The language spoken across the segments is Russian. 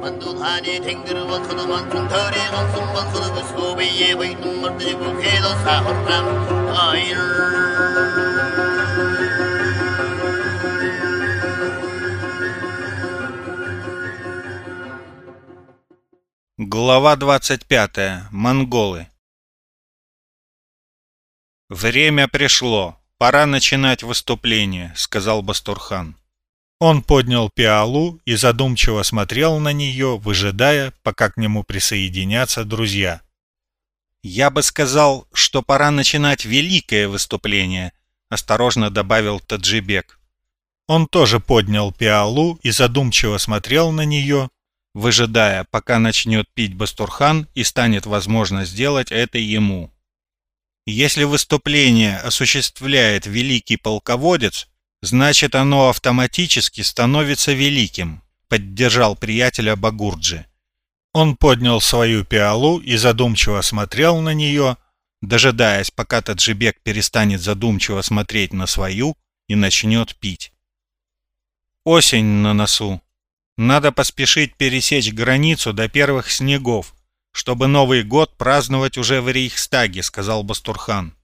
만두하니 탱그르와 커도만 통털에 건승만 커도 소비에 보이는 멀리고 해도 사호람 아이를 Глава 25. Монголы. «Время пришло. Пора начинать выступление», — сказал Бастурхан. Он поднял пиалу и задумчиво смотрел на нее, выжидая, пока к нему присоединятся друзья. «Я бы сказал, что пора начинать великое выступление», — осторожно добавил Таджибек. Он тоже поднял пиалу и задумчиво смотрел на нее, выжидая, пока начнет пить Бастурхан и станет возможно сделать это ему. Если выступление осуществляет великий полководец, значит оно автоматически становится великим, поддержал приятеля Багурджи. Он поднял свою пиалу и задумчиво смотрел на нее, дожидаясь, пока Таджибек перестанет задумчиво смотреть на свою и начнет пить. Осень на носу. Надо поспешить пересечь границу до первых снегов, чтобы Новый год праздновать уже в Рейхстаге, сказал Бастурхан.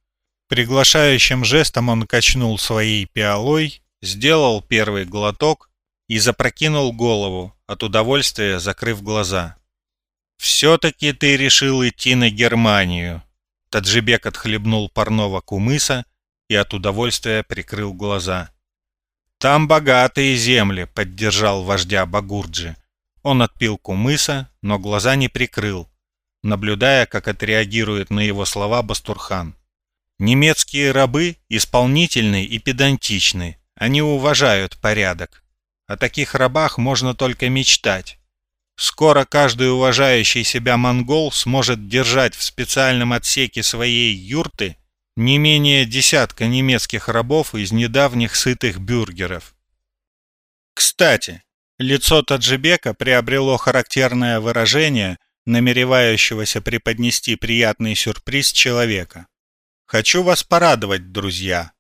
Приглашающим жестом он качнул своей пиалой, сделал первый глоток и запрокинул голову, от удовольствия закрыв глаза. «Все-таки ты решил идти на Германию», Таджибек отхлебнул парного кумыса и от удовольствия прикрыл глаза. «Там богатые земли», — поддержал вождя Багурджи. Он отпил кумыса, но глаза не прикрыл, наблюдая, как отреагирует на его слова Бастурхан. «Немецкие рабы исполнительны и педантичны, они уважают порядок. О таких рабах можно только мечтать. Скоро каждый уважающий себя монгол сможет держать в специальном отсеке своей юрты не менее десятка немецких рабов из недавних сытых бюргеров. Кстати, лицо Таджибека приобрело характерное выражение намеревающегося преподнести приятный сюрприз человека. «Хочу вас порадовать, друзья!»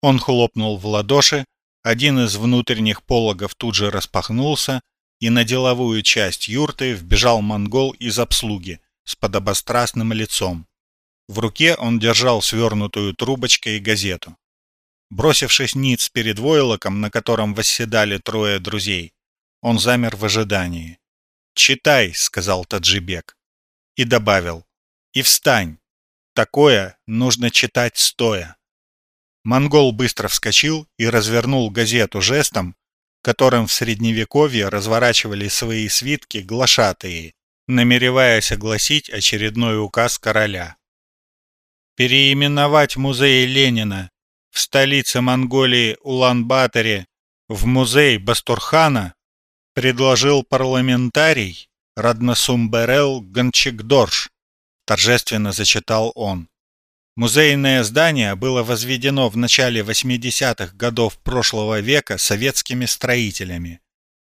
Он хлопнул в ладоши, один из внутренних пологов тут же распахнулся, и на деловую часть юрты вбежал монгол из обслуги с подобострастным лицом. В руке он держал свернутую трубочкой газету. Бросившись ниц перед войлоком, на котором восседали трое друзей, он замер в ожидании. «Читай», — сказал Таджибек. И добавил. «И встань. Такое нужно читать стоя». Монгол быстро вскочил и развернул газету жестом, которым в Средневековье разворачивали свои свитки глашатые, намереваясь огласить очередной указ короля переименовать музей Ленина в столице Монголии Улан-Баторе в музей Бастурхана предложил парламентарий Раднасумберел Гончикдорж, торжественно зачитал он. Музейное здание было возведено в начале 80-х годов прошлого века советскими строителями.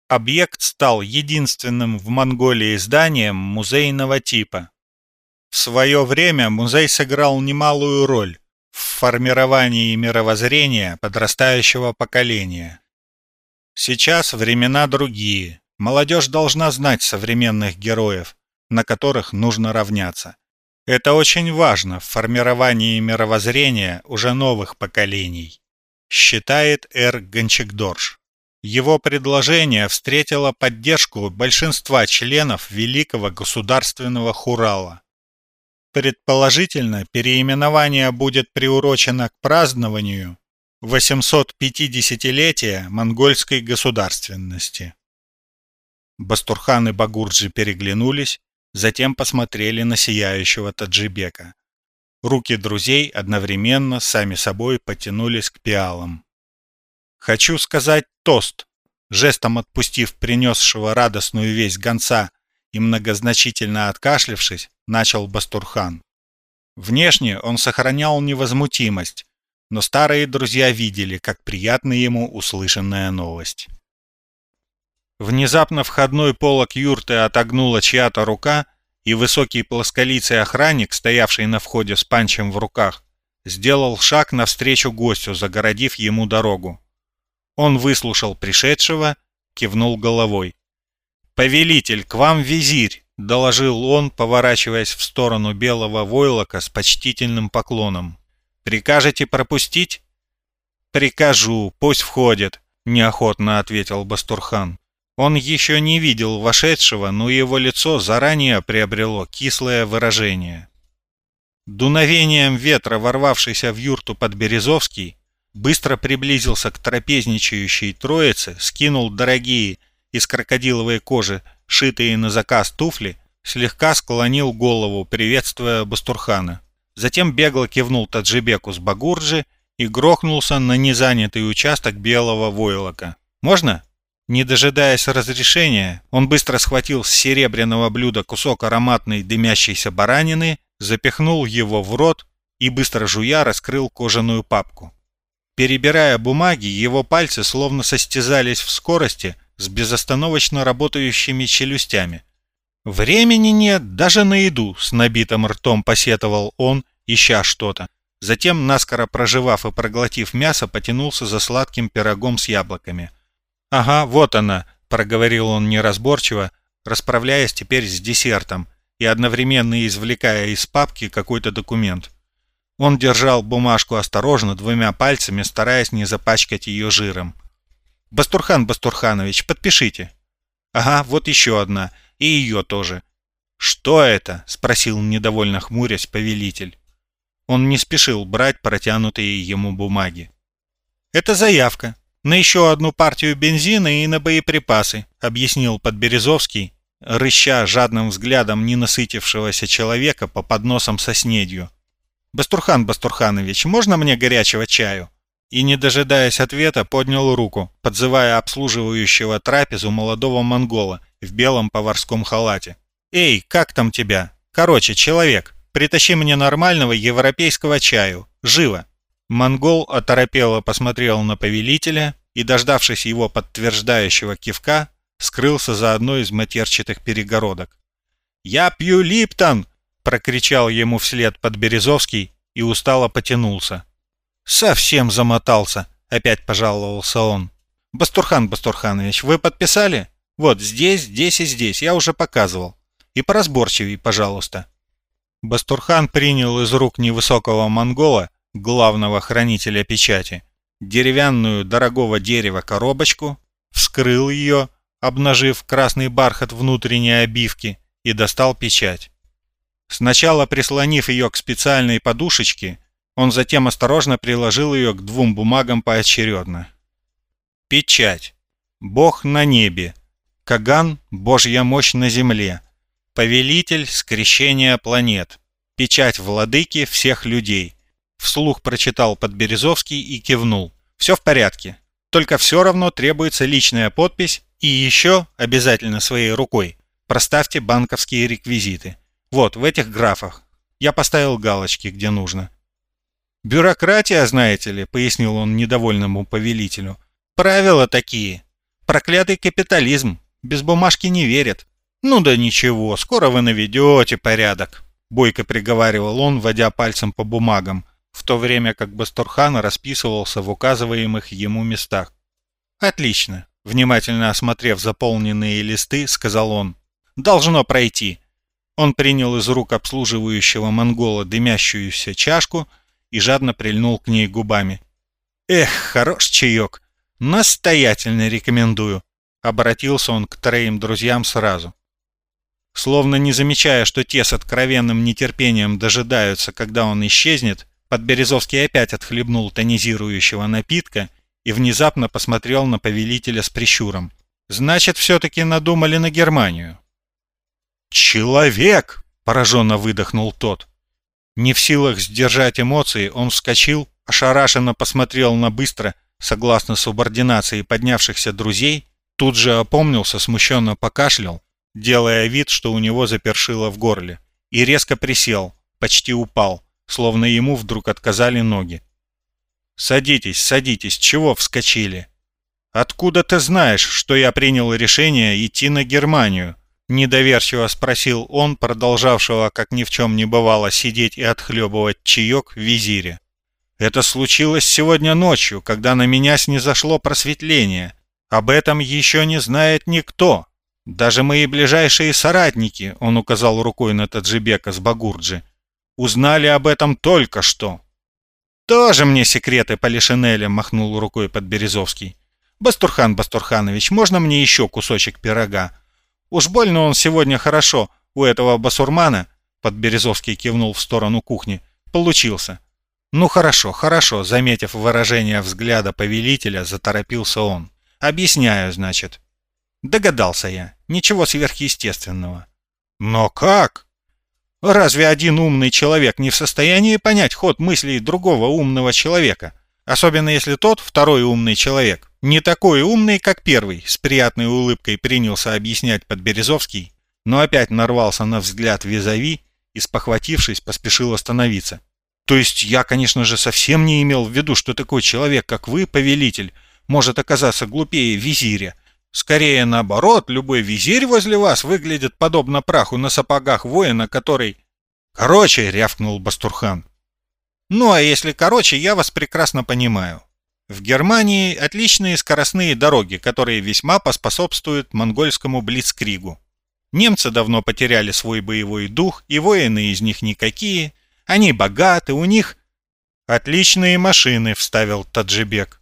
Объект стал единственным в Монголии зданием музейного типа. В свое время музей сыграл немалую роль в формировании мировоззрения подрастающего поколения. Сейчас времена другие. Молодежь должна знать современных героев, на которых нужно равняться. Это очень важно в формировании мировоззрения уже новых поколений, считает Эр Гончикдорж. Его предложение встретило поддержку большинства членов Великого государственного хурала. Предположительно, переименование будет приурочено к празднованию 850-летия монгольской государственности. Бастурхан и Багурджи переглянулись, затем посмотрели на сияющего Таджибека. Руки друзей одновременно сами собой потянулись к пиалам. «Хочу сказать тост», жестом отпустив принесшего радостную весть гонца и многозначительно откашлившись, начал Бастурхан. Внешне он сохранял невозмутимость, но старые друзья видели, как приятна ему услышанная новость. Внезапно входной полок юрты отогнула чья-то рука, и высокий плосколицый охранник, стоявший на входе с панчем в руках, сделал шаг навстречу гостю, загородив ему дорогу. Он выслушал пришедшего, кивнул головой. «Повелитель, к вам визирь!» — доложил он, поворачиваясь в сторону белого войлока с почтительным поклоном. «Прикажете пропустить?» «Прикажу, пусть входит», — неохотно ответил Бастурхан. Он еще не видел вошедшего, но его лицо заранее приобрело кислое выражение. Дуновением ветра, ворвавшийся в юрту под Березовский, быстро приблизился к трапезничающей троице, скинул дорогие из крокодиловой кожи, шитые на заказ туфли, слегка склонил голову, приветствуя Бастурхана. Затем бегло кивнул Таджибеку с Багурджи и грохнулся на незанятый участок белого войлока. «Можно?» Не дожидаясь разрешения, он быстро схватил с серебряного блюда кусок ароматной дымящейся баранины, запихнул его в рот и, быстро жуя, раскрыл кожаную папку. Перебирая бумаги, его пальцы словно состязались в скорости с безостановочно работающими челюстями. «Времени нет, даже на еду», — с набитым ртом посетовал он, ища что-то. Затем, наскоро проживав и проглотив мясо, потянулся за сладким пирогом с яблоками. «Ага, вот она», — проговорил он неразборчиво, расправляясь теперь с десертом и одновременно извлекая из папки какой-то документ. Он держал бумажку осторожно двумя пальцами, стараясь не запачкать ее жиром. «Бастурхан Бастурханович, подпишите». «Ага, вот еще одна, и ее тоже». «Что это?» — спросил недовольно хмурясь повелитель. Он не спешил брать протянутые ему бумаги. «Это заявка на еще одну партию бензина и на боеприпасы», объяснил Подберезовский, рыща жадным взглядом ненасытившегося человека по подносам со снедью. «Бастурхан Бастурханович, можно мне горячего чаю?» И, не дожидаясь ответа, поднял руку, подзывая обслуживающего трапезу молодого монгола в белом поварском халате. «Эй, как там тебя? Короче, человек!» Притащи мне нормального европейского чаю. Живо!» Монгол оторопело посмотрел на повелителя и, дождавшись его подтверждающего кивка, скрылся за одной из матерчатых перегородок. «Я пью Липтон!» — прокричал ему вслед Подберезовский и устало потянулся. «Совсем замотался!» — опять пожаловался он. «Бастурхан Бастурханович, вы подписали? Вот здесь, здесь и здесь, я уже показывал. И поразборчивей, пожалуйста». Бастурхан принял из рук невысокого монгола, главного хранителя печати, деревянную дорогого дерева коробочку, вскрыл ее, обнажив красный бархат внутренней обивки, и достал печать. Сначала прислонив ее к специальной подушечке, он затем осторожно приложил ее к двум бумагам поочередно. Печать. Бог на небе. Каган – Божья мощь на земле. Повелитель скрещения планет. Печать владыки всех людей. Вслух прочитал Подберезовский и кивнул. Все в порядке. Только все равно требуется личная подпись и еще обязательно своей рукой проставьте банковские реквизиты. Вот, в этих графах. Я поставил галочки, где нужно. «Бюрократия, знаете ли», — пояснил он недовольному повелителю. «Правила такие. Проклятый капитализм. Без бумажки не верят. «Ну да ничего, скоро вы наведете порядок», — бойко приговаривал он, водя пальцем по бумагам, в то время как Бастурхан расписывался в указываемых ему местах. «Отлично», — внимательно осмотрев заполненные листы, сказал он. «Должно пройти». Он принял из рук обслуживающего монгола дымящуюся чашку и жадно прильнул к ней губами. «Эх, хорош чаек! Настоятельно рекомендую!» Обратился он к троим друзьям сразу. Словно не замечая, что те с откровенным нетерпением дожидаются, когда он исчезнет, Подберезовский опять отхлебнул тонизирующего напитка и внезапно посмотрел на повелителя с прищуром. «Значит, все-таки надумали на Германию». «Человек!» – пораженно выдохнул тот. Не в силах сдержать эмоции, он вскочил, ошарашенно посмотрел на быстро, согласно субординации поднявшихся друзей, тут же опомнился, смущенно покашлял делая вид, что у него запершило в горле, и резко присел, почти упал, словно ему вдруг отказали ноги. «Садитесь, садитесь, чего вскочили?» «Откуда ты знаешь, что я принял решение идти на Германию?» Недоверчиво спросил он, продолжавшего, как ни в чем не бывало, сидеть и отхлебывать чаек в визире. «Это случилось сегодня ночью, когда на меня снизошло просветление. Об этом еще не знает никто. Даже мои ближайшие соратники, он указал рукой на Таджибека с Багурджи, узнали об этом только что. Тоже мне секреты по Лишинелям, махнул рукой Подберезовский. Бастурхан Бастурханович, можно мне еще кусочек пирога? Уж больно он сегодня хорошо у этого басурмана, Подберезовский кивнул в сторону кухни, получился. Ну хорошо, хорошо, заметив выражение взгляда повелителя, заторопился он. Объясняю, значит. Догадался я. Ничего сверхъестественного. Но как? Разве один умный человек не в состоянии понять ход мыслей другого умного человека? Особенно если тот, второй умный человек, не такой умный, как первый, с приятной улыбкой принялся объяснять Подберезовский, но опять нарвался на взгляд визави и, спохватившись, поспешил остановиться. То есть я, конечно же, совсем не имел в виду, что такой человек, как вы, повелитель, может оказаться глупее визиря, Скорее наоборот, любой визирь возле вас выглядит подобно праху на сапогах воина, который... Короче, рявкнул Бастурхан. Ну а если короче, я вас прекрасно понимаю. В Германии отличные скоростные дороги, которые весьма поспособствуют монгольскому блицкригу. Немцы давно потеряли свой боевой дух, и воины из них никакие. Они богаты, у них... Отличные машины, вставил Таджибек.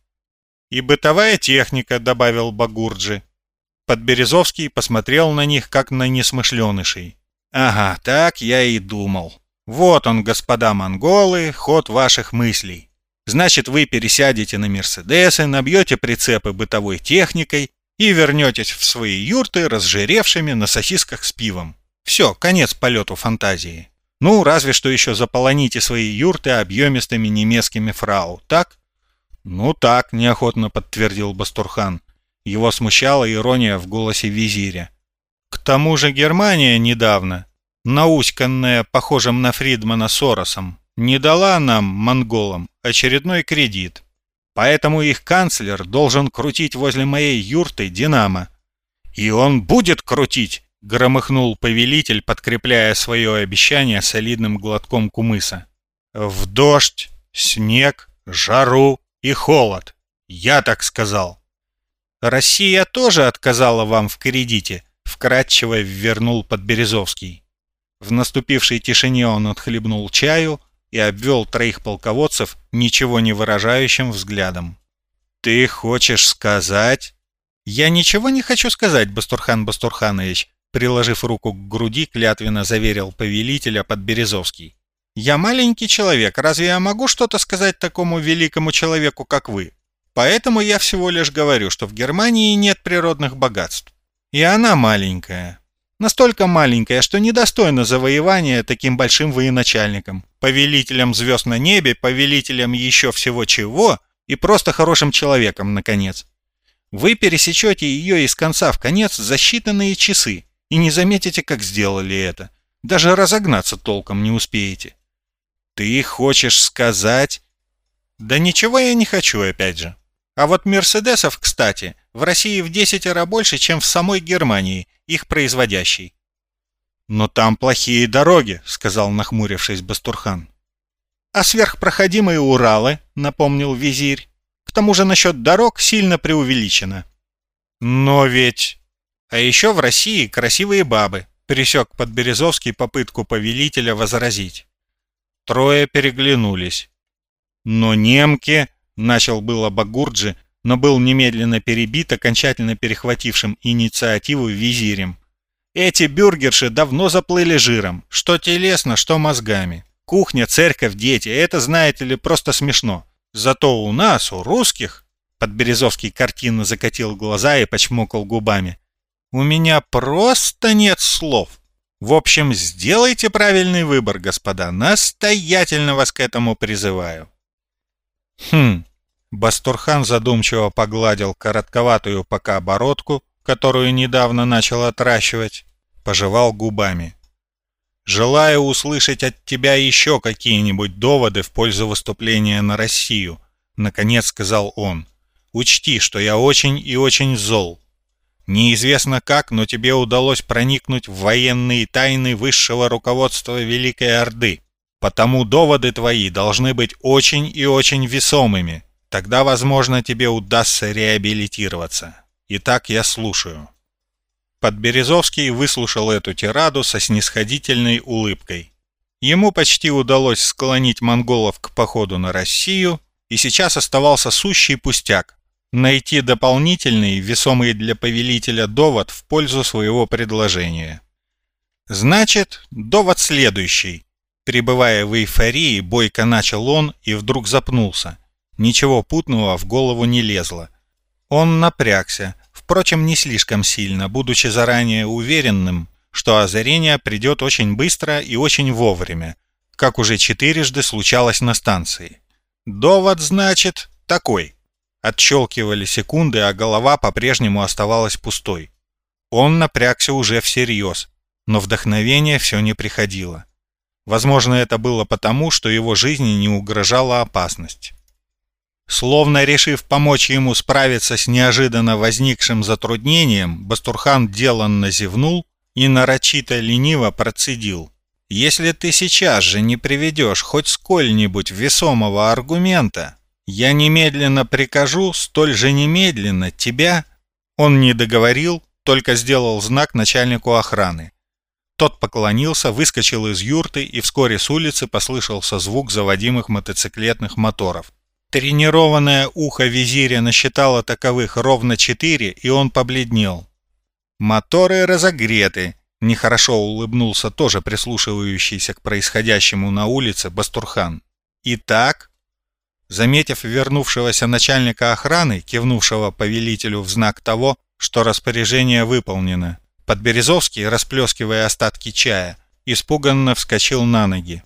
«И бытовая техника», — добавил Багурджи. Подберезовский посмотрел на них, как на несмышленышей. «Ага, так я и думал. Вот он, господа монголы, ход ваших мыслей. Значит, вы пересядете на Мерседесы, набьете прицепы бытовой техникой и вернетесь в свои юрты, разжиревшими на сосисках с пивом. Все, конец полету фантазии. Ну, разве что еще заполоните свои юрты объемистыми немецкими фрау, так? «Ну так», — неохотно подтвердил Бастурхан. Его смущала ирония в голосе визиря. «К тому же Германия недавно, науськанная похожим на Фридмана Соросом, не дала нам, монголам, очередной кредит. Поэтому их канцлер должен крутить возле моей юрты «Динамо». «И он будет крутить!» — громыхнул повелитель, подкрепляя свое обещание солидным глотком кумыса. «В дождь, снег, жару, и холод. Я так сказал. Россия тоже отказала вам в кредите, вкратчиво вернул Подберезовский. В наступившей тишине он отхлебнул чаю и обвел троих полководцев ничего не выражающим взглядом. «Ты хочешь сказать?» «Я ничего не хочу сказать, Бастурхан Бастурханович», приложив руку к груди, клятвенно заверил повелителя Подберезовский. Я маленький человек, разве я могу что-то сказать такому великому человеку, как вы? Поэтому я всего лишь говорю, что в Германии нет природных богатств. И она маленькая. Настолько маленькая, что недостойна завоевания таким большим военачальником, повелителем звезд на небе, повелителем еще всего чего и просто хорошим человеком, наконец. Вы пересечете ее из конца в конец за считанные часы и не заметите, как сделали это. Даже разогнаться толком не успеете. «Ты хочешь сказать...» «Да ничего я не хочу, опять же. А вот Мерседесов, кстати, в России в десятеро больше, чем в самой Германии, их производящей». «Но там плохие дороги», — сказал нахмурившись Бастурхан. «А сверхпроходимые Уралы», — напомнил визирь. «К тому же насчет дорог сильно преувеличено». «Но ведь...» «А еще в России красивые бабы», — пересек Подберезовский попытку повелителя возразить. Трое переглянулись. Но немки, начал было Багурджи, но был немедленно перебит окончательно перехватившим инициативу визирем. Эти бюргерши давно заплыли жиром, что телесно, что мозгами. Кухня, церковь, дети — это, знаете ли, просто смешно. Зато у нас, у русских... Подберезовский картинно закатил глаза и почмокал губами. «У меня просто нет слов. В общем, сделайте правильный выбор, господа. Настоятельно вас к этому призываю. Хм. Бастурхан задумчиво погладил коротковатую пока бородку, которую недавно начал отращивать, пожевал губами. «Желаю услышать от тебя еще какие-нибудь доводы в пользу выступления на Россию», — наконец сказал он. «Учти, что я очень и очень зол. Неизвестно как, но тебе удалось проникнуть в военные тайны высшего руководства Великой Орды. Потому доводы твои должны быть очень и очень весомыми. Тогда, возможно, тебе удастся реабилитироваться. Итак, я слушаю. Подберезовский выслушал эту тираду со снисходительной улыбкой. Ему почти удалось склонить монголов к походу на Россию, и сейчас оставался сущий пустяк – найти дополнительный, весомый для повелителя довод в пользу своего предложения. Значит, довод следующий. Пребывая в эйфории, бойко начал он и вдруг запнулся. Ничего путного в голову не лезло. Он напрягся, впрочем, не слишком сильно, будучи заранее уверенным, что озарение придет очень быстро и очень вовремя, как уже четырежды случалось на станции. Довод, значит, такой. Отщелкивали секунды, а голова по-прежнему оставалась пустой. Он напрягся уже всерьез, но вдохновение все не приходило. Возможно, это было потому, что его жизни не угрожала опасность. Словно решив помочь ему справиться с неожиданно возникшим затруднением, Бастурхан деланно зевнул и нарочито лениво процедил. «Если ты сейчас же не приведешь хоть сколь-нибудь весомого аргумента, я немедленно прикажу, столь же немедленно тебя...» Он не договорил, только сделал знак начальнику охраны. Тот поклонился, выскочил из юрты, и вскоре с улицы послышался звук заводимых мотоциклетных моторов. Тренированное ухо визиря насчитало таковых ровно четыре, и он побледнел. «Моторы разогреты», — нехорошо улыбнулся тоже прислушивающийся к происходящему на улице Бастурхан. «Итак...» Заметив вернувшегося начальника охраны, кивнувшего повелителю в знак того, что распоряжение выполнено, Подберезовский, расплескивая остатки чая, испуганно вскочил на ноги.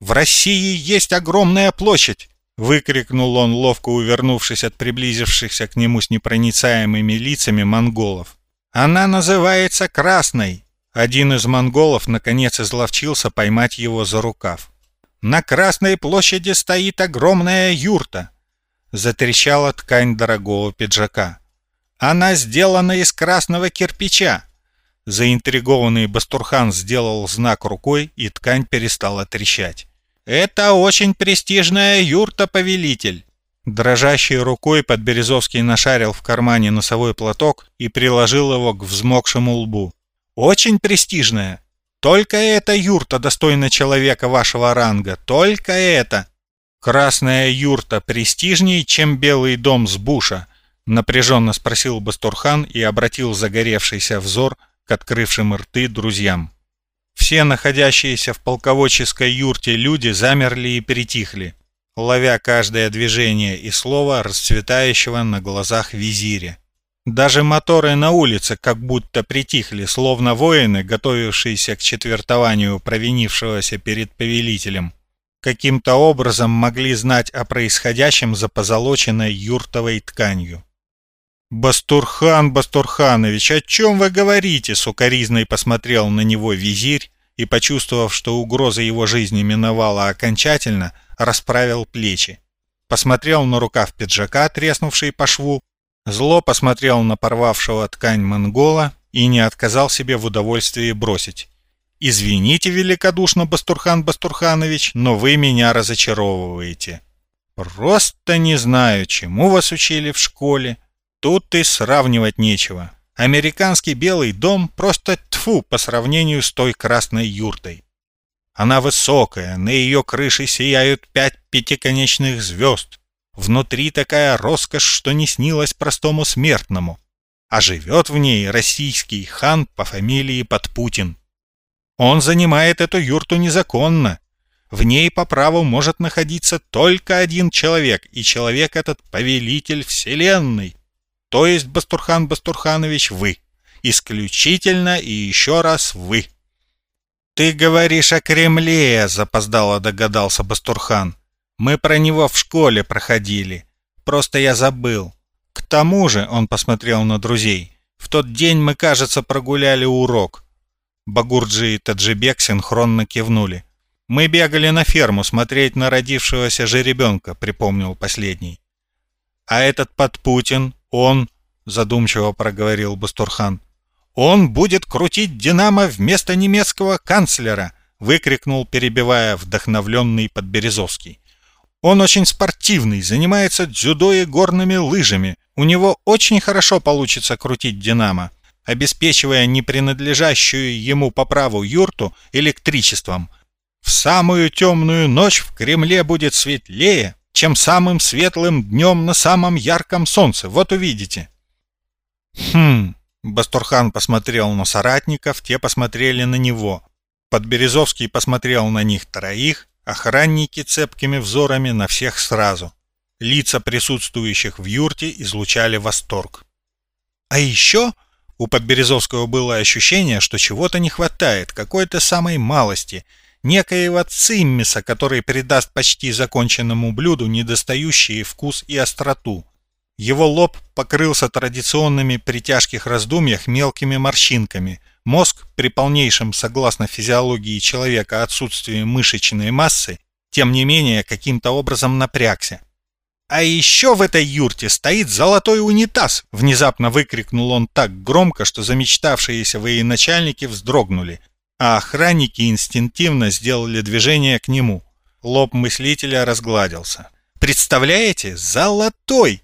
«В России есть огромная площадь!» — выкрикнул он, ловко увернувшись от приблизившихся к нему с непроницаемыми лицами монголов. Она называется Красной. Один из монголов наконец изловчился поймать его за рукав. На Красной площади стоит огромная юрта. Затрещала ткань дорогого пиджака. Она сделана из красного кирпича. Заинтригованный Бастурхан сделал знак рукой, и ткань перестала трещать. «Это очень престижная юрта, повелитель. Дрожащей рукой Подберезовский нашарил в кармане носовой платок и приложил его к взмокшему лбу. «Очень престижная. Только эта юрта достойна человека вашего ранга. Только это!» «Красная юрта престижней, чем белый дом с буша?» Напряженно спросил Бастурхан и обратил загоревшийся взор к открывшим рты друзьям. Все находящиеся в полководческой юрте люди замерли и притихли ловя каждое движение и слово расцветающего на глазах визиря. Даже моторы на улице как будто притихли, словно воины, готовившиеся к четвертованию провинившегося перед повелителем. Каким-то образом могли знать о происходящем за позолоченной юртовой тканью. «Бастурхан Бастурханович, о чем вы говорите?» — сукоризной посмотрел на него визирь и, почувствовав, что угроза его жизни миновала окончательно, — расправил плечи. Посмотрел на рукав пиджака, треснувший по шву, зло посмотрел на порвавшего ткань монгола и не отказал себе в удовольствии бросить. «Извините великодушно, Бастурхан Бастурханович, но вы меня разочаровываете. Просто не знаю, чему вас учили в школе. Тут и сравнивать нечего. Американский Белый дом просто тфу по сравнению с той красной юртой. Она высокая, на ее крыше сияют пять пятиконечных звезд. Внутри такая роскошь, что не снилась простому смертному. А живет в ней российский хан по фамилии Подпутин. Он занимает эту юрту незаконно. В ней по праву может находиться только один человек, и человек этот повелитель вселенной. То есть, Бастурхан Бастурханович, вы. Исключительно и еще раз вы. «Ты говоришь о Кремле», — запоздало догадался Бастурхан. «Мы про него в школе проходили. Просто я забыл. К тому же», — он посмотрел на друзей, — «в тот день мы, кажется, прогуляли урок». Багурджи и Таджибек синхронно кивнули. «Мы бегали на ферму смотреть на родившегося жеребенка», — припомнил последний. «А этот Подпутин, он...» — задумчиво проговорил Бастурхан. «Он будет крутить «Динамо» вместо немецкого канцлера!» — выкрикнул, перебивая вдохновленный Подберезовский. «Он очень спортивный, занимается дзюдо и горными лыжами. У него очень хорошо получится крутить «Динамо». обеспечивая не принадлежащую ему по праву юрту электричеством. В самую темную ночь в Кремле будет светлее, чем самым светлым днем на самом ярком солнце. Вот увидите. Хм, Бастурхан посмотрел на соратников, те посмотрели на него. Подберезовский посмотрел на них троих, охранники цепкими взорами на всех сразу. Лица присутствующих в юрте излучали восторг. А еще у Подберезовского было ощущение, что чего-то не хватает, какой-то самой малости, некоего циммиса, который придаст почти законченному блюду недостающий вкус и остроту. Его лоб покрылся традиционными при тяжких раздумьях мелкими морщинками. Мозг, при полнейшем, согласно физиологии человека, отсутствии мышечной массы, тем не менее каким-то образом напрягся. «А еще в этой юрте стоит золотой унитаз!» Внезапно выкрикнул он так громко, что замечтавшиеся военачальники вздрогнули, а охранники инстинктивно сделали движение к нему. Лоб мыслителя разгладился. «Представляете? Золотой!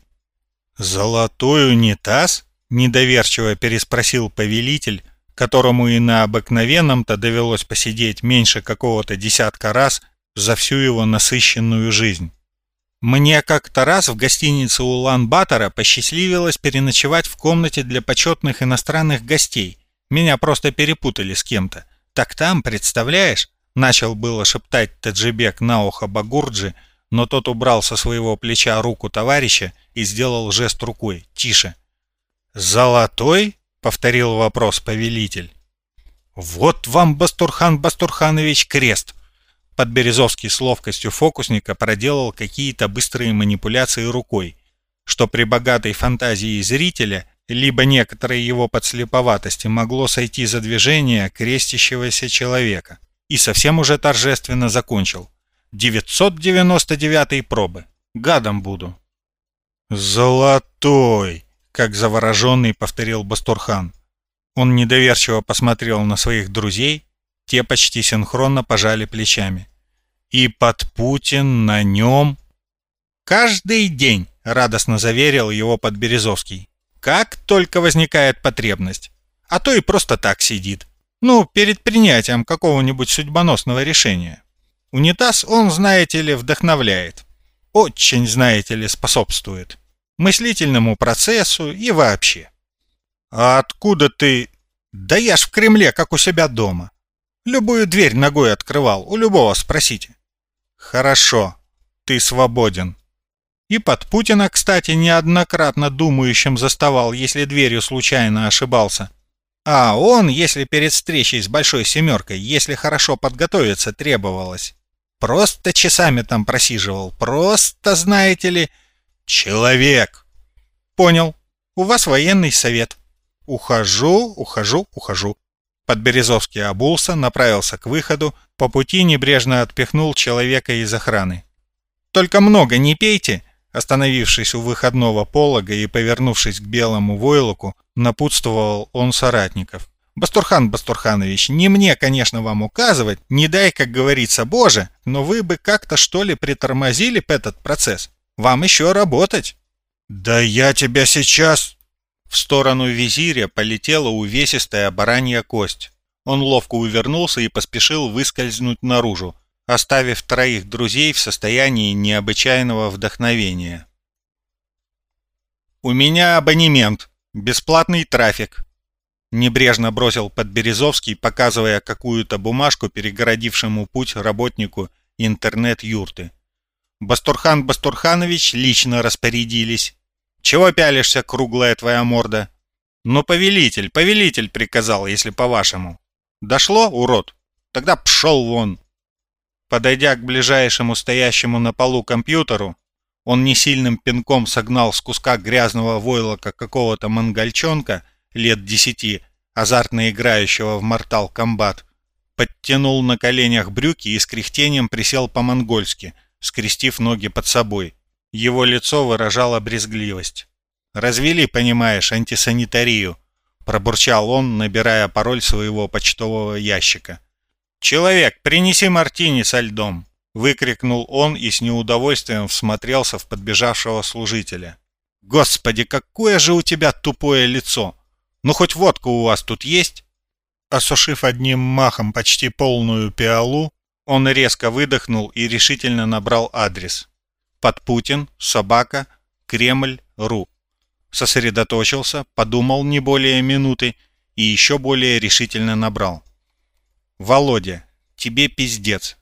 «Золотой унитаз?» — недоверчиво переспросил повелитель, которому и на обыкновенном-то довелось посидеть меньше какого-то десятка раз за всю его насыщенную жизнь. Мне как-то раз в гостинице Улан-Батора посчастливилось переночевать в комнате для почетных иностранных гостей. Меня просто перепутали с кем-то. Так там, представляешь, начал было шептать Таджибек на ухо Багурджи, но тот убрал со своего плеча руку товарища и сделал жест рукой. «Тише!» «Золотой?» — повторил вопрос повелитель. «Вот вам, Бастурхан Бастурханович, крест!» Подберезовский с ловкостью фокусника проделал какие-то быстрые манипуляции рукой, что при богатой фантазии зрителя, либо некоторой его подслеповатости могло сойти за движение крестящегося человека, и совсем уже торжественно закончил. 999 пробы. Гадом буду. Золотой, как завороженный повторил Бастурхан. Он недоверчиво посмотрел на своих друзей, те почти синхронно пожали плечами. И под Путин на нем... Каждый день, радостно заверил его Подберезовский. Как только возникает потребность. А то и просто так сидит. Ну, перед принятием какого-нибудь судьбоносного решения. Унитаз он, знаете ли, вдохновляет. Очень, знаете ли, способствует. Мыслительному процессу и вообще. А откуда ты... Да я ж в Кремле, как у себя дома. Любую дверь ногой открывал, у любого спросите. Хорошо, ты свободен. И под Путина, кстати, неоднократно думающим заставал, если дверью случайно ошибался. А он, если перед встречей с Большой Семеркой, если хорошо подготовиться требовалось, Просто часами там просиживал. Просто, знаете ли, человек. Понял. У вас военный совет. Ухожу, ухожу, ухожу. Подберезовский обулся, направился к выходу, по пути небрежно отпихнул человека из охраны. «Только много не пейте!» Остановившись у выходного полога и повернувшись к белому войлоку, напутствовал он соратников. Бастурхан Бастурханович, не мне, конечно, вам указывать, не дай, как говорится, Боже, но вы бы как-то что ли притормозили этот процесс. Вам еще работать. Да я тебя сейчас... В сторону визиря полетела увесистая баранья кость. Он ловко увернулся и поспешил выскользнуть наружу, оставив троих друзей в состоянии необычайного вдохновения. «У меня абонемент, бесплатный трафик», Небрежно бросил Подберезовский, показывая какую-то бумажку перегородившему путь работнику интернет-юрты. Бастурхан Бастурханович лично распорядились. Чего пялишься, круглая твоя морда? Ну, повелитель, повелитель приказал, если по-вашему. Дошло, урод? Тогда пшел вон. Подойдя к ближайшему стоящему на полу компьютеру, он несильным пинком согнал с куска грязного войлока какого-то монгольчонка лет десяти, азартно играющего в Mortal Kombat, подтянул на коленях брюки и с кряхтением присел по-монгольски, скрестив ноги под собой. Его лицо выражало брезгливость. «Развели, понимаешь, антисанитарию», — пробурчал он, набирая пароль своего почтового ящика. «Человек, принеси мартини со льдом!» — выкрикнул он и с неудовольствием всмотрелся в подбежавшего служителя. «Господи, какое же у тебя тупое лицо! Ну, хоть водка у вас тут есть?» Осушив одним махом почти полную пиалу, он резко выдохнул и решительно набрал адрес. Подпутин, собака, Кремль, ру. Сосредоточился, подумал не более минуты и еще более решительно набрал. «Володя, тебе пиздец.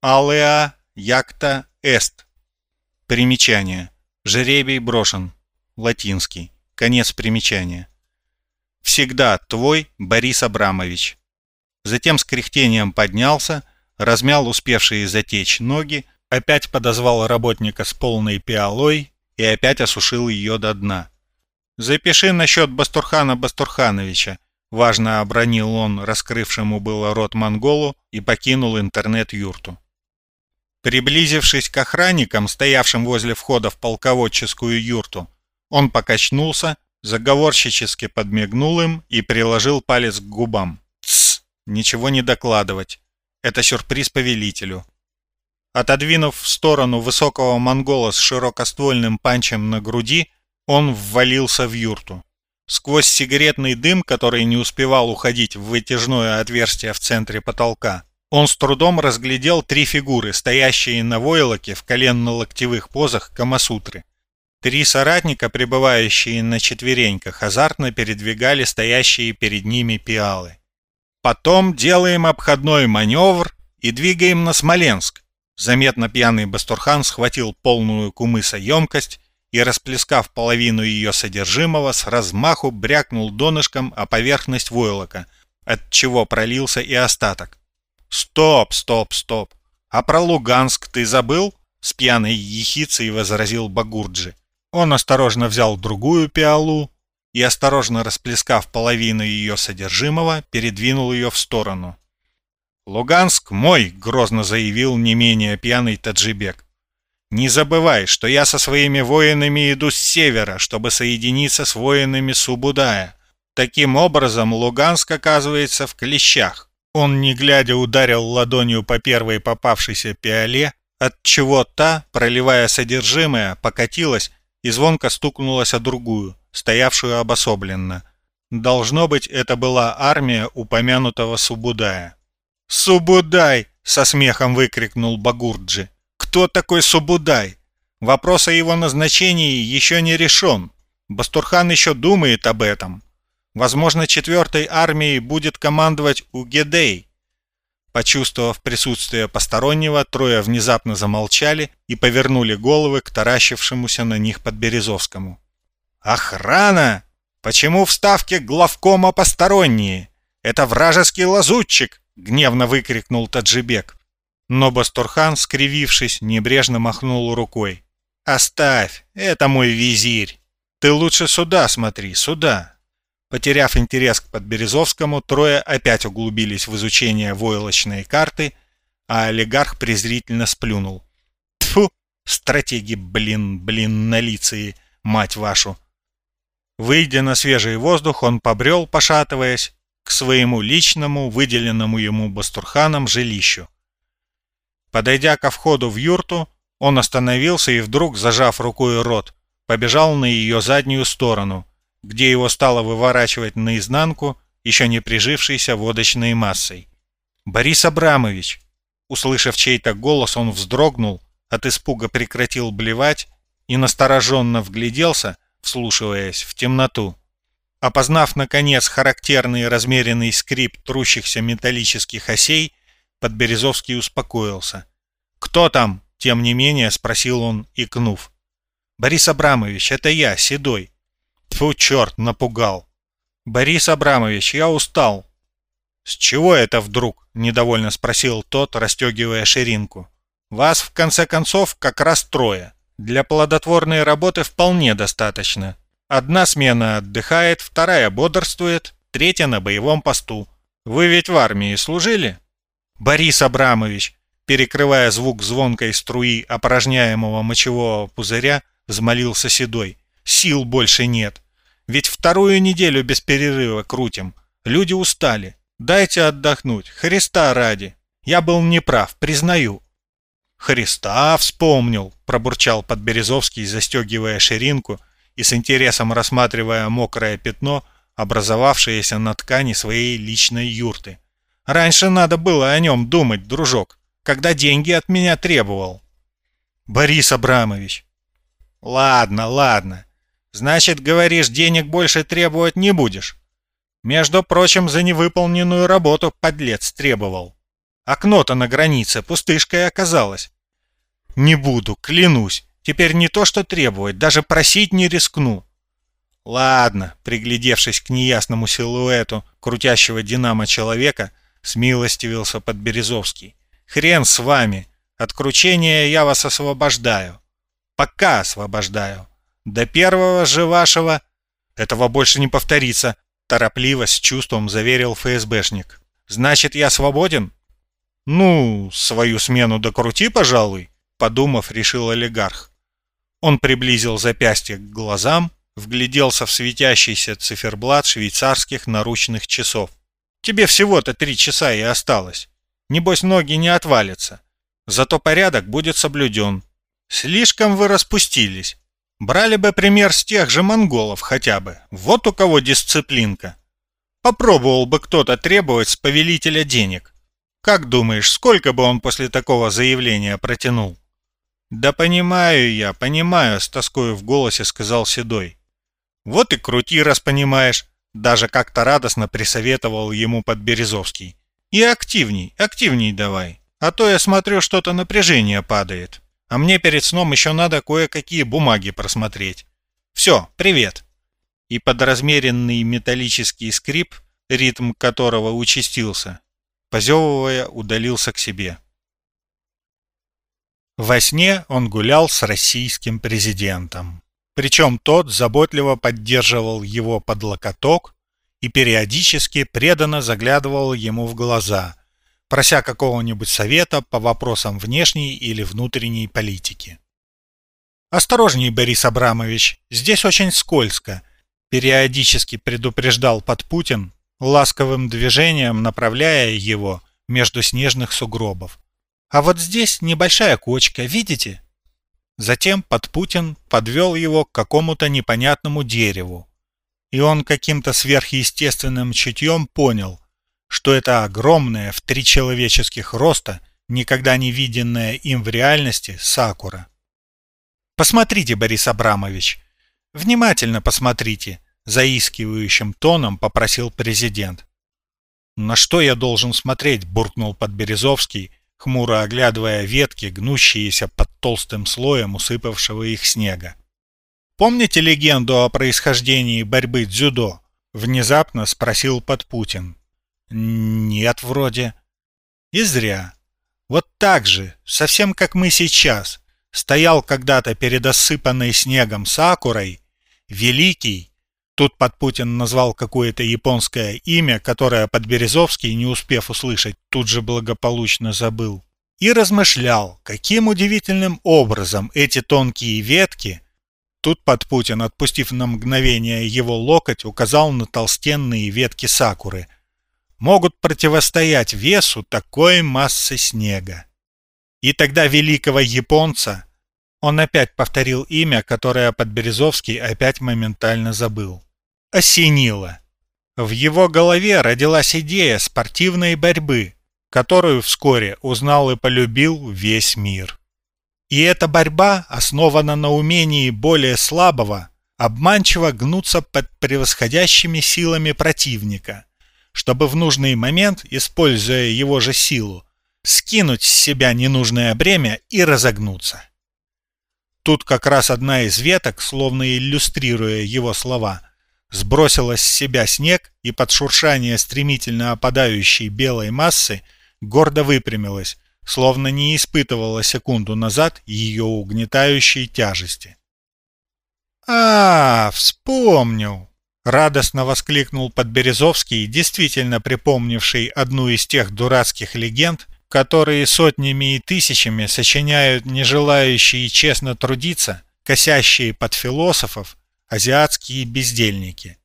Алеа якта эст». Примечание. Жеребий брошен. Латинский. Конец примечания. Всегда твой Борис Абрамович. Затем с кряхтением поднялся, размял успевшие затечь ноги, опять подозвал работника с полной пиалой и опять осушил ее до дна. «Запиши насчет Бастурхана Бастурхановича», — важно обронил он раскрывшему было рот монголу и покинул интернет-юрту. Приблизившись к охранникам, стоявшим возле входа в полководческую юрту, он покачнулся, заговорщически подмигнул им и приложил палец к губам. «Тсс! Ничего не докладывать. Это сюрприз повелителю». Отодвинув в сторону высокого монгола с широкоствольным панчем на груди, он ввалился в юрту. Сквозь сигаретный дым, который не успевал уходить в вытяжное отверстие в центре потолка, он с трудом разглядел три фигуры, стоящие на войлоке в коленно-локтевых позах Камасутры. Три соратника, пребывающие на четвереньках, азартно передвигали стоящие перед ними пиалы. «Потом делаем обходной маневр и двигаем на Смоленск», Заметно пьяный Бастурхан схватил полную кумыса емкость и, расплескав половину ее содержимого, с размаху брякнул донышком о поверхность войлока, от чего пролился и остаток. «Стоп, стоп, стоп! А про Луганск ты забыл?» С пьяной ехицей возразил Багурджи. Он осторожно взял другую пиалу и, осторожно расплескав половину ее содержимого, передвинул ее в сторону. «Луганск мой!» — грозно заявил не менее пьяный Таджибек. «Не забывай, что я со своими воинами иду с севера, чтобы соединиться с воинами Субудая. Таким образом, Луганск оказывается в клещах». Он, не глядя, ударил ладонью по первой попавшейся пиале, от чего та, проливая содержимое, покатилась и звонко стукнулась о другую, стоявшую обособленно. Должно быть, это была армия упомянутого Субудая. «Субудай!» — со смехом выкрикнул Багурджи. «Кто такой Субудай? Вопрос о его назначении еще не решен. Бастурхан еще думает об этом. Возможно, четвертой армией будет командовать Угедей». Почувствовав присутствие постороннего, трое внезапно замолчали и повернули головы к таращившемуся на них Подберезовскому. «Охрана! Почему в ставке главкома посторонние? Это вражеский лазутчик!» — гневно выкрикнул Таджибек. Но Бастурхан, скривившись, небрежно махнул рукой. «Оставь, это мой визирь. Ты лучше сюда смотри, сюда». Потеряв интерес к Подберезовскому, трое опять углубились в изучение войлочной карты, а олигарх презрительно сплюнул. «Тьфу! Стратеги, блин, блин, на лице, мать вашу!» Выйдя на свежий воздух, он побрел, пошатываясь, к своему личному, выделенному ему Бастурханом жилищу. Подойдя ко входу в юрту, он остановился и вдруг, зажав рукой рот, побежал на ее заднюю сторону, где его стало выворачивать наизнанку еще не прижившейся водочной массой. «Борис Абрамович!» Услышав чей-то голос, он вздрогнул, от испуга прекратил блевать и настороженно вгляделся, вслушиваясь в темноту. Опознав, наконец, характерный размеренный скрип трущихся металлических осей, Подберезовский успокоился. «Кто там?» — тем не менее спросил он, икнув. «Борис Абрамович, это я, Седой». Тьфу, черт, напугал. «Борис Абрамович, я устал». «С чего это вдруг?» — недовольно спросил тот, расстегивая ширинку. «Вас, в конце концов, как раз трое. Для плодотворной работы вполне достаточно. Одна смена отдыхает, вторая бодрствует, третья на боевом посту. Вы ведь в армии служили? Борис Абрамович, перекрывая звук звонкой струи опорожняемого мочевого пузыря, взмолился Седой. Сил больше нет. Ведь вторую неделю без перерыва крутим. Люди устали. Дайте отдохнуть, Христа ради. Я был неправ, признаю. Христа вспомнил, пробурчал Подберезовский, застегивая ширинку и с интересом рассматривая мокрое пятно, образовавшееся на ткани своей личной юрты. «Раньше надо было о нем думать, дружок, когда деньги от меня требовал». «Борис Абрамович». «Ладно, ладно. Значит, говоришь, денег больше требовать не будешь?» Между прочим, за невыполненную работу подлец требовал. Окно-то на границе пустышкой оказалось. Не буду, клянусь. Теперь не то что требовать, даже просить не рискну. Ладно, приглядевшись к неясному силуэту крутящего динамо человека, смилостивился Подберезовский. Хрен с вами. От кручения я вас освобождаю. Пока освобождаю. До первого же вашего... Этого больше не повторится, торопливо, с чувством заверил ФСБшник. Значит, я свободен? Ну, свою смену докрути, пожалуй, подумав, решил олигарх. Он приблизил запястье к глазам, вгляделся в светящийся циферблат швейцарских наручных часов. Тебе всего-то три часа и осталось. Небось, ноги не отвалятся. Зато порядок будет соблюден. Слишком вы распустились. Брали бы пример с тех же монголов хотя бы. Вот у кого дисциплинка. Попробовал бы кто-то требовать с повелителя денег. Как думаешь, сколько бы он после такого заявления протянул? Да понимаю я, понимаю, с тоской в голосе сказал Седой. Вот и крути, раз понимаешь. Даже как-то радостно присоветовал ему Подберезовский. И активней, активней давай. А то я смотрю, что-то напряжение падает. А мне перед сном еще надо кое-какие бумаги просмотреть. Все, привет. И под размеренный металлический скрип, ритм которого участился, позевывая, удалился к себе. Во сне он гулял с российским президентом. Причем тот заботливо поддерживал его под локоток и периодически преданно заглядывал ему в глаза, прося какого-нибудь совета по вопросам внешней или внутренней политики. «Осторожней, Борис Абрамович, здесь очень скользко», периодически предупреждал Подпутин, ласковым движением направляя его между снежных сугробов. «А вот здесь небольшая кочка, видите?» Затем Подпутин подвел его к какому-то непонятному дереву, и он каким-то сверхъестественным чутьем понял, что это огромная в три человеческих роста, никогда не виденная им в реальности, сакура. «Посмотрите, Борис Абрамович, внимательно посмотрите», заискивающим тоном попросил президент. «На что я должен смотреть?» – буркнул Подберезовский, хмуро оглядывая ветки, гнущиеся под толстым слоем усыпавшего их снега. «Помните легенду о происхождении борьбы дзюдо?» – внезапно спросил Подпутин. Нет, вроде. И зря. Вот так же, совсем как мы сейчас, стоял когда-то перед осыпанной снегом сакурой, великий, тут Подпутин назвал какое-то японское имя, которое Подберезовский, не успев услышать, тут же благополучно забыл, и размышлял, каким удивительным образом эти тонкие ветки Тут Подпутин, отпустив на мгновение его локоть, указал на толстенные ветки сакуры, могут противостоять весу такой массы снега. И тогда великого японца, он опять повторил имя, которое Подберезовский опять моментально забыл, осенило. В его голове родилась идея спортивной борьбы, которую вскоре узнал и полюбил весь мир. И эта борьба основана на умении более слабого обманчиво гнуться под превосходящими силами противника – чтобы в нужный момент, используя его же силу, скинуть с себя ненужное бремя и разогнуться. Тут как раз одна из веток, словно иллюстрируя его слова, сбросила с себя снег и под шуршание стремительно опадающей белой массы гордо выпрямилась, словно не испытывала секунду назад ее угнетающей тяжести. «А, вспомнил!» Радостно воскликнул Подберезовский, действительно припомнивший одну из тех дурацких легенд, которые сотнями и тысячами сочиняют не желающие честно трудиться, косящие под философов, азиатские бездельники.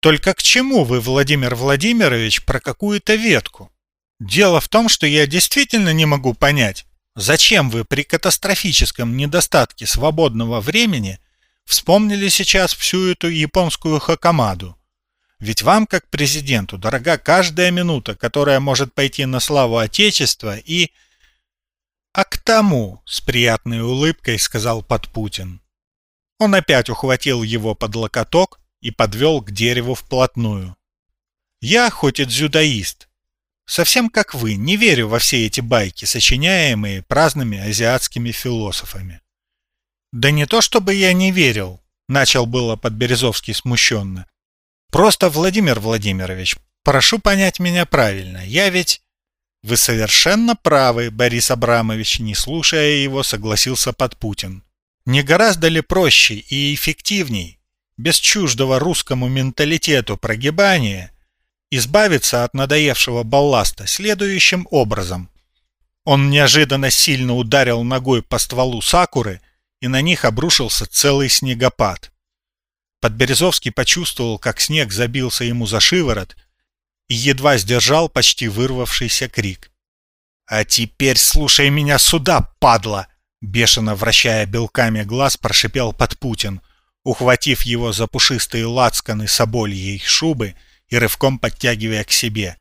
Только к чему вы, Владимир Владимирович, про какую-то ветку? Дело в том, что я действительно не могу понять, зачем вы при катастрофическом недостатке свободного времени – Вспомнили сейчас всю эту японскую хакамаду. Ведь вам, как президенту, дорога каждая минута, которая может пойти на славу Отечества и... А к тому, с приятной улыбкой сказал Подпутин. Он опять ухватил его под локоток и подвел к дереву вплотную. Я, хоть и дзюдоист, совсем как вы, не верю во все эти байки, сочиняемые праздными азиатскими философами. Да не то чтобы я не верил, начал было Подберезовский смущенно. Просто, Владимир Владимирович, прошу понять меня правильно. Я ведь... Вы совершенно правы, Борис Абрамович, не слушая его, согласился Подпутин. Не гораздо ли проще и эффективней, без чуждого русскому менталитету прогибания, избавиться от надоевшего балласта следующим образом. Он неожиданно сильно ударил ногой по стволу сакуры, и на них обрушился целый снегопад. Подберезовский почувствовал, как снег забился ему за шиворот и едва сдержал почти вырвавшийся крик. «А теперь слушай меня сюда, падла!» Бешено вращая белками глаз, прошипел Подпутин, ухватив его за пушистые лацканы собольей шубы и рывком подтягивая к себе.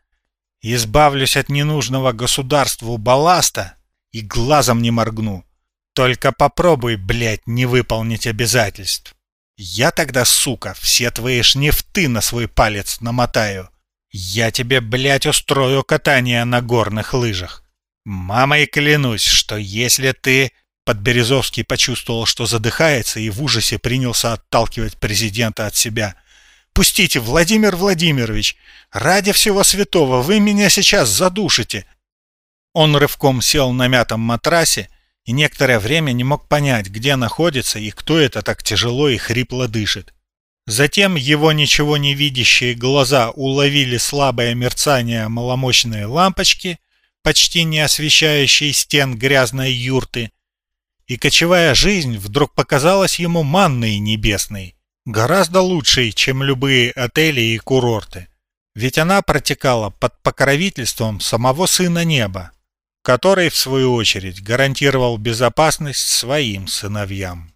«Избавлюсь от ненужного государству балласта и глазом не моргну. Только попробуй, блядь, не выполнить обязательств. Я тогда, сука, все твои шнифты на свой палец намотаю. Я тебе, блядь, устрою катание на горных лыжах. Мамой клянусь, что если ты...» Подберезовский почувствовал, что задыхается, и в ужасе принялся отталкивать президента от себя. «Пустите, Владимир Владимирович! Ради всего святого, вы меня сейчас задушите!» Он рывком сел на мятом матрасе и некоторое время не мог понять, где находится и кто это так тяжело и хрипло дышит. Затем его ничего не видящие глаза уловили слабое мерцание маломощной лампочки, почти не освещающей стен грязной юрты, и кочевая жизнь вдруг показалась ему манной небесной, гораздо лучшей, чем любые отели и курорты. Ведь она протекала под покровительством самого Сына Неба, который, в свою очередь, гарантировал безопасность своим сыновьям.